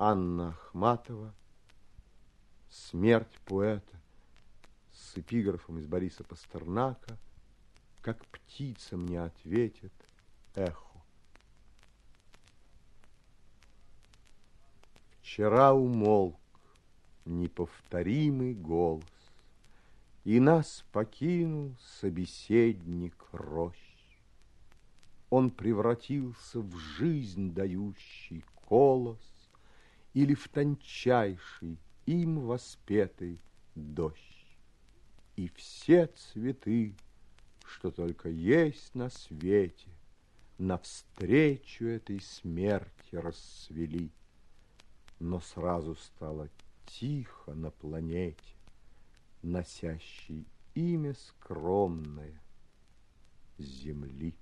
Анна Ахматова «Смерть поэта» с эпиграфом из Бориса Пастернака «Как птица мне ответит эхо». Вчера умолк неповторимый голос, И нас покинул собеседник рощ. Он превратился в жизнь дающий колос Или в тончайший им воспетый дождь. И все цветы, что только есть на свете, Навстречу этой смерти расцвели но сразу стало тихо на планете, носящей имя скромное Земли.